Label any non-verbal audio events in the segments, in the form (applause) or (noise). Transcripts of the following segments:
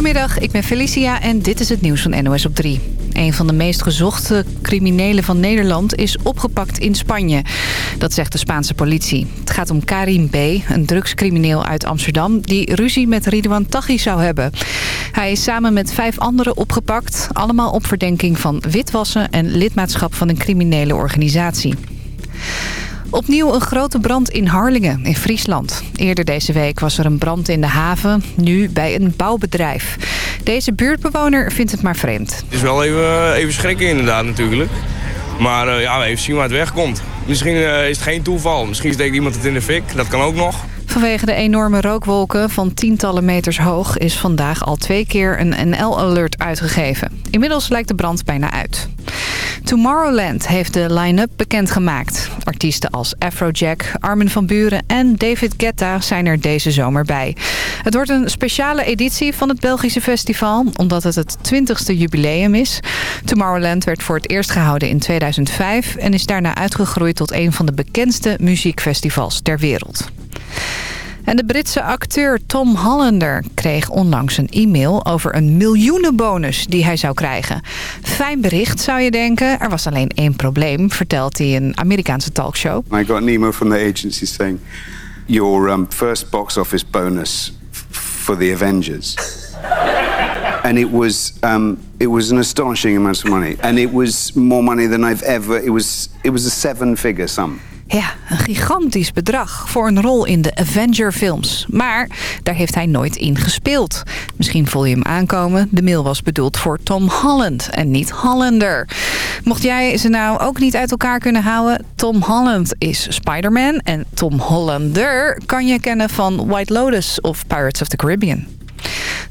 Goedemiddag, ik ben Felicia en dit is het nieuws van NOS op 3. Een van de meest gezochte criminelen van Nederland is opgepakt in Spanje. Dat zegt de Spaanse politie. Het gaat om Karim B., een drugscrimineel uit Amsterdam... die ruzie met Ridwan Taghi zou hebben. Hij is samen met vijf anderen opgepakt. Allemaal op verdenking van witwassen en lidmaatschap van een criminele organisatie. Opnieuw een grote brand in Harlingen in Friesland. Eerder deze week was er een brand in de haven, nu bij een bouwbedrijf. Deze buurtbewoner vindt het maar vreemd. Het is wel even, even schrikken inderdaad natuurlijk. Maar uh, ja, even zien waar het wegkomt. Misschien uh, is het geen toeval. Misschien steekt iemand het in de fik. Dat kan ook nog. Vanwege de enorme rookwolken van tientallen meters hoog... is vandaag al twee keer een NL-alert uitgegeven. Inmiddels lijkt de brand bijna uit. Tomorrowland heeft de line-up bekendgemaakt. Artiesten als Afrojack, Armin van Buren en David Guetta zijn er deze zomer bij. Het wordt een speciale editie van het Belgische festival... omdat het het 20ste jubileum is. Tomorrowland werd voor het eerst gehouden in 2005... en is daarna uitgegroeid tot een van de bekendste muziekfestivals ter wereld. En de Britse acteur Tom Hollander kreeg onlangs een e-mail over een miljoenenbonus die hij zou krijgen. Fijn bericht zou je denken. Er was alleen één probleem, vertelt hij in een Amerikaanse talkshow. I got an email from the agency saying your um, first box office bonus for the Avengers. (laughs) and it was um, it was an astonishing amount of money, and it was more money than I've ever. It was it was a seven-figure sum. Ja, een gigantisch bedrag voor een rol in de Avenger-films. Maar daar heeft hij nooit in gespeeld. Misschien voel je hem aankomen. De mail was bedoeld voor Tom Holland en niet Hollander. Mocht jij ze nou ook niet uit elkaar kunnen houden... Tom Holland is Spider-Man en Tom Hollander kan je kennen van White Lotus of Pirates of the Caribbean.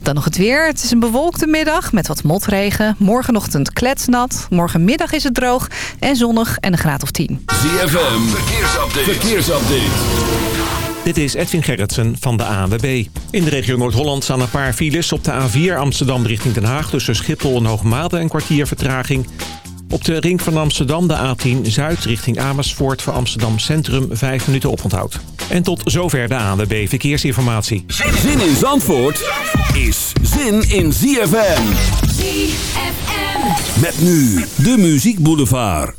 Dan nog het weer. Het is een bewolkte middag met wat motregen. Morgenochtend kletsnat. Morgenmiddag is het droog en zonnig en een graad of 10. ZFM, verkeersupdate. verkeersupdate. Dit is Edwin Gerritsen van de ANWB. In de regio Noord-Holland staan een paar files op de A4 Amsterdam richting Den Haag... tussen Schiphol en Hoogmade een kwartier vertraging. Op de ring van Amsterdam de A10 Zuid richting Amersfoort... voor Amsterdam Centrum 5 minuten oponthoud. En tot zover de ANWB Verkeersinformatie. Zin in Zandvoort is zin in ZFM. ZFM. Met nu de Muziek Boulevard.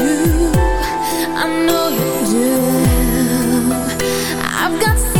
do. I know you do. I've got.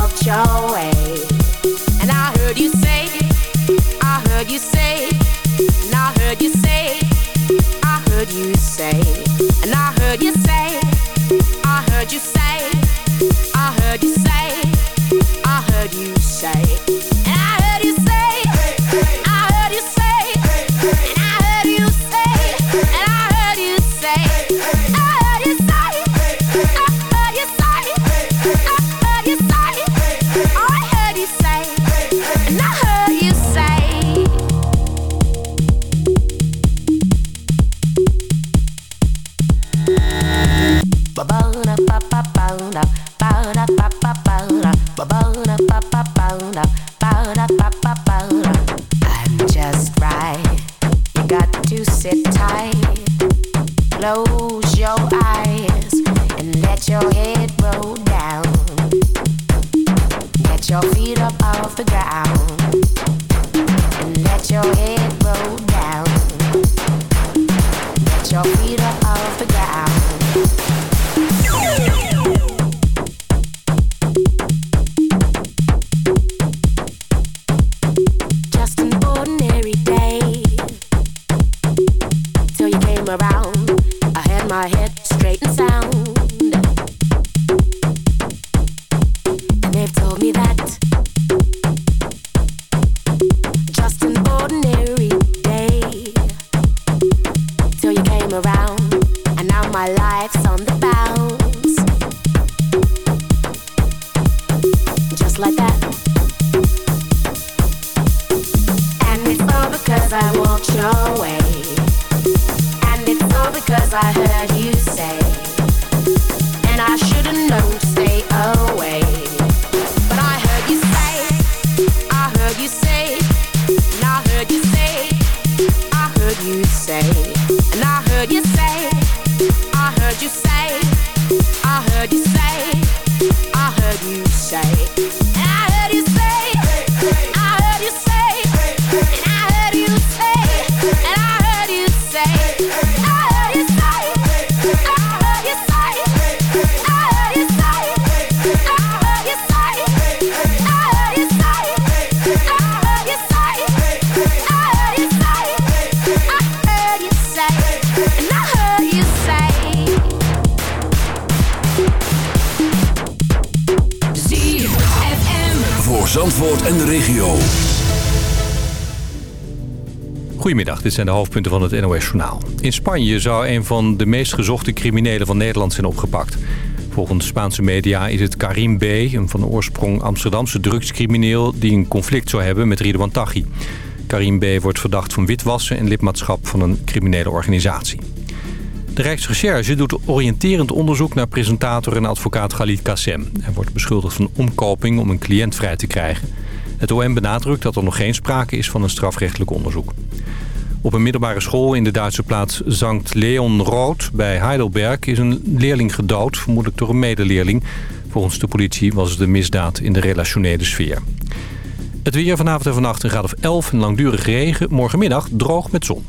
walked your way. And I heard you say, I heard you say, and I heard you say, I heard you say, and I heard you say, I heard you say, I heard you say, I heard you say. Cause I heard you say. Dit zijn de hoofdpunten van het NOS-journaal. In Spanje zou een van de meest gezochte criminelen van Nederland zijn opgepakt. Volgens Spaanse media is het Karim B., een van oorsprong Amsterdamse drugscrimineel... die een conflict zou hebben met Ridwan Taghi. Karim B. wordt verdacht van witwassen en lidmaatschap van een criminele organisatie. De Rijksrecherche doet oriënterend onderzoek naar presentator en advocaat Khalid Kassem. Hij wordt beschuldigd van omkoping om een cliënt vrij te krijgen. Het OM benadrukt dat er nog geen sprake is van een strafrechtelijk onderzoek. Op een middelbare school in de Duitse plaats Sankt Leonrood bij Heidelberg is een leerling gedood, vermoedelijk door een medeleerling. Volgens de politie was het een misdaad in de relationele sfeer. Het weer vanavond en vannacht een graad of 11 en langdurig regen. Morgenmiddag droog met zon.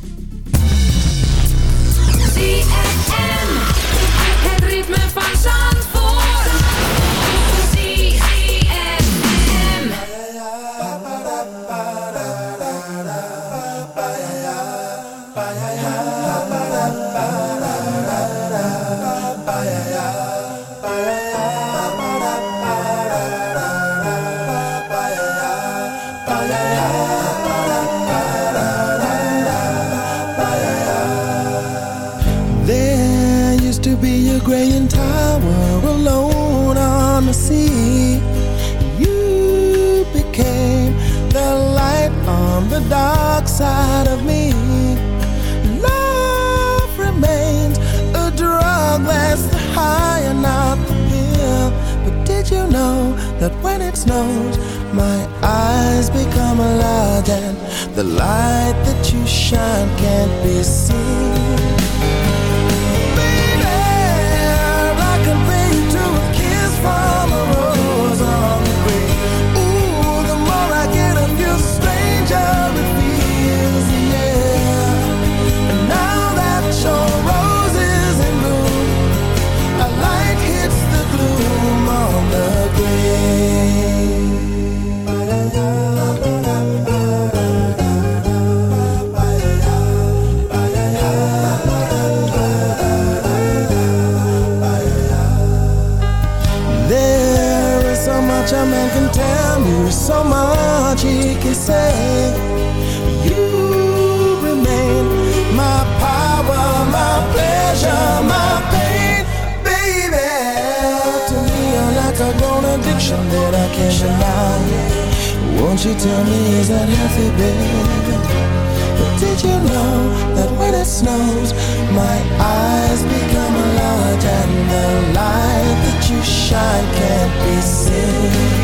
shine can't be seen.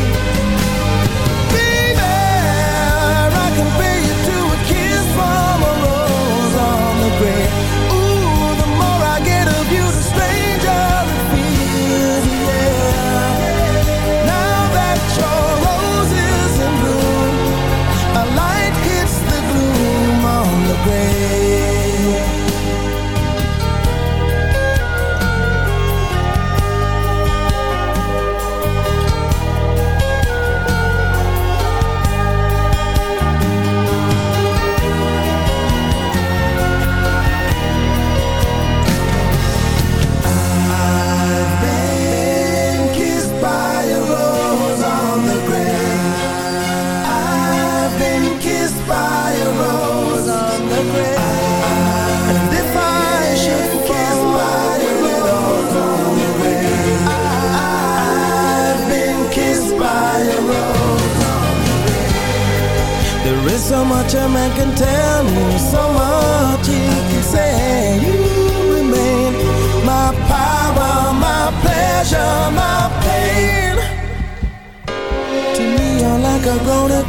picture man can tell me so much. He can say you remain my power, my pleasure, my pain. To me, you're like a grown-up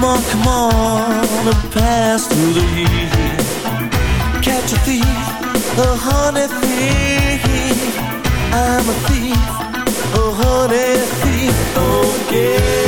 Come on, come on and pass through the heat. Catch a thief, a honey thief. I'm a thief, a honey thief. Oh yeah.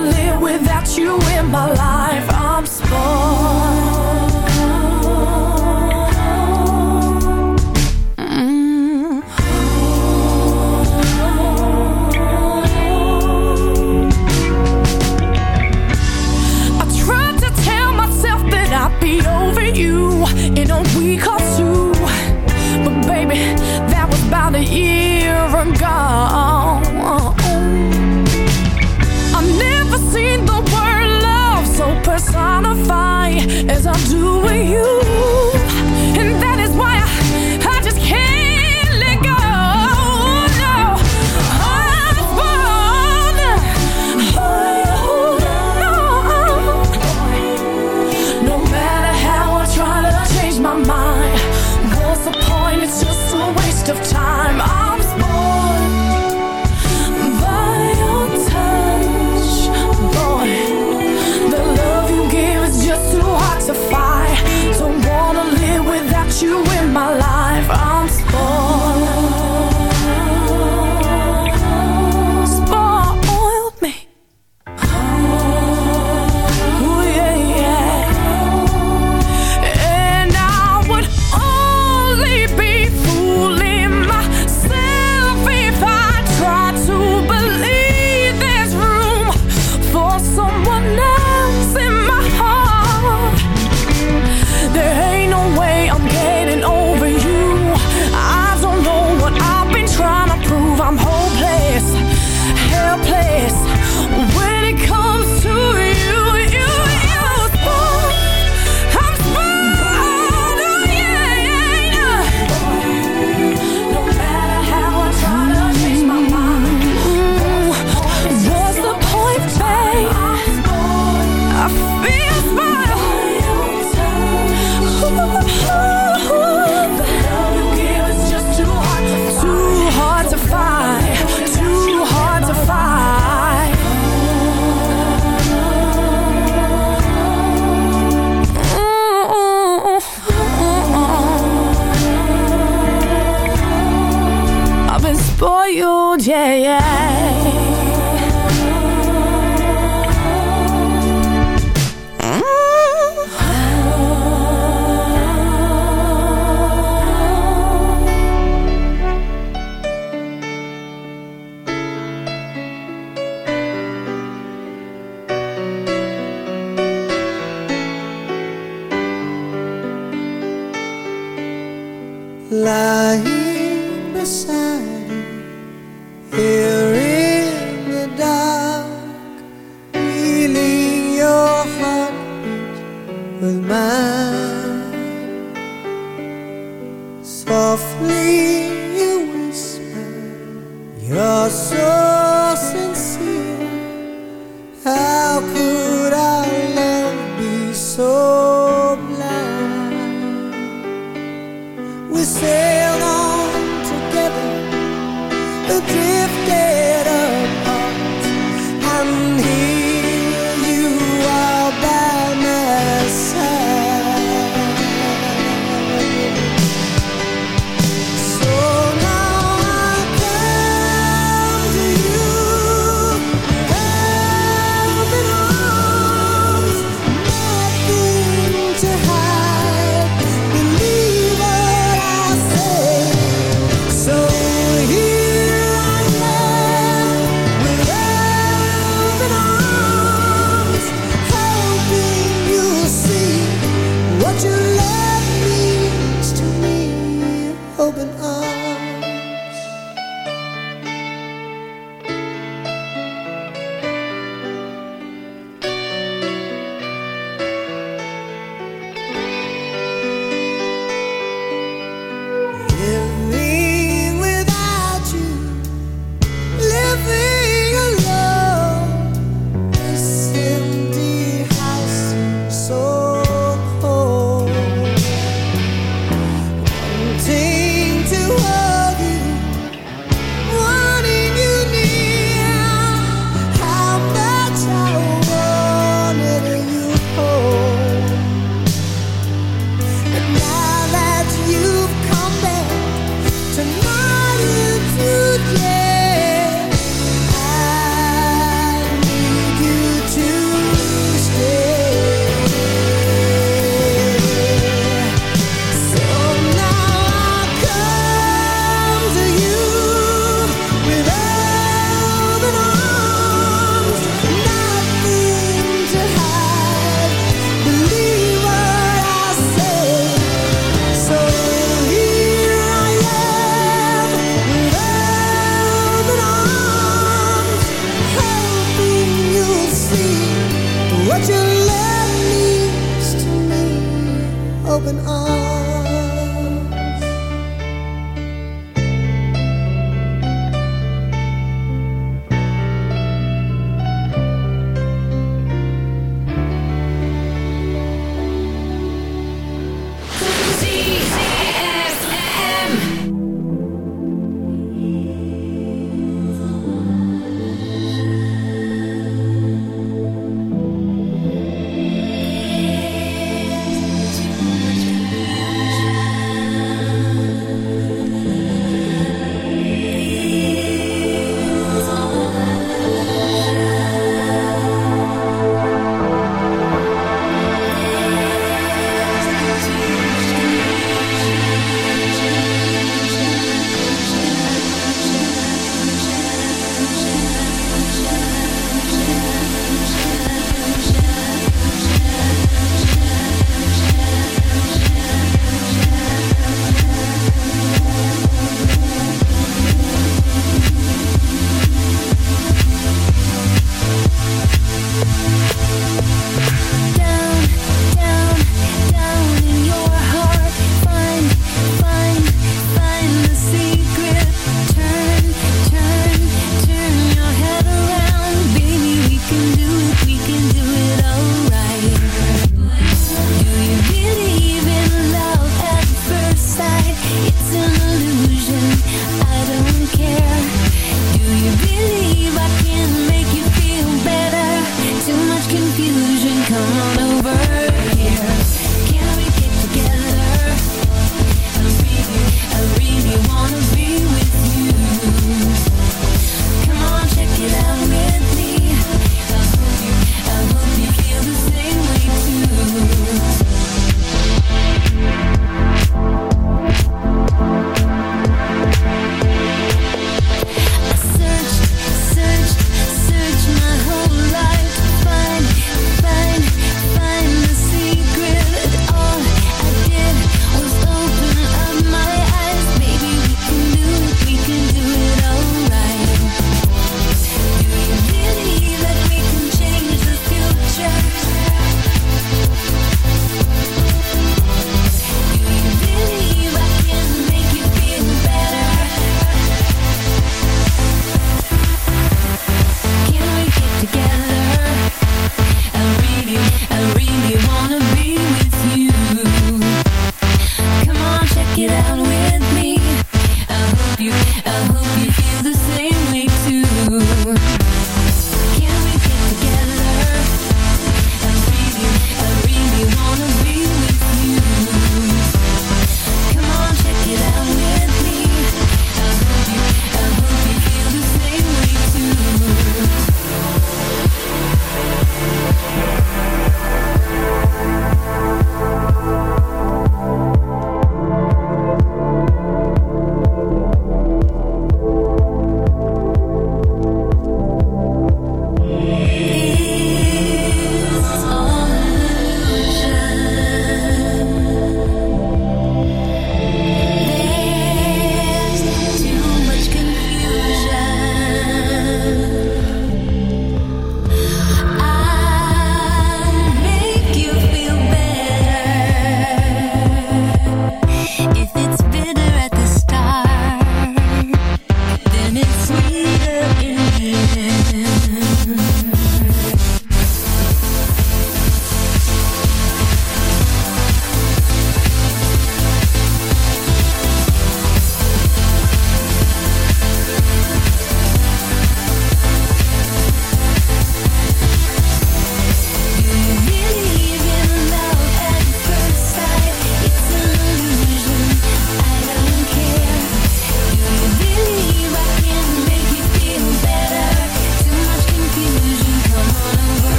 live without you in my life. I'm spoiled.